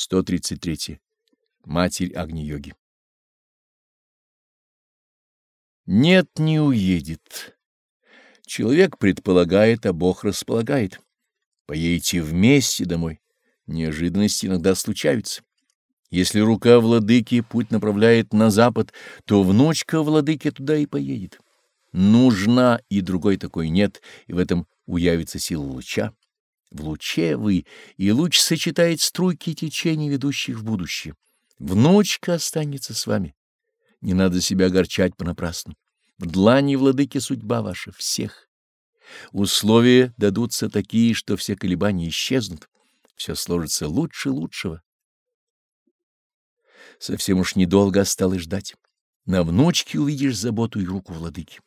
133. Матерь Агни-йоги. Нет, не уедет. Человек предполагает, а Бог располагает. Поедете вместе домой. Неожиданности иногда случаются. Если рука владыки путь направляет на запад, то внучка владыки туда и поедет. Нужна, и другой такой нет, и в этом уявится сила луча. В луче вы, и луч сочетает струйки течений, ведущих в будущее. Внучка останется с вами. Не надо себя огорчать понапрасну. В длани владыки судьба ваша, всех. Условия дадутся такие, что все колебания исчезнут. Все сложится лучше лучшего. Совсем уж недолго осталось ждать. На внучке увидишь заботу и руку владыки.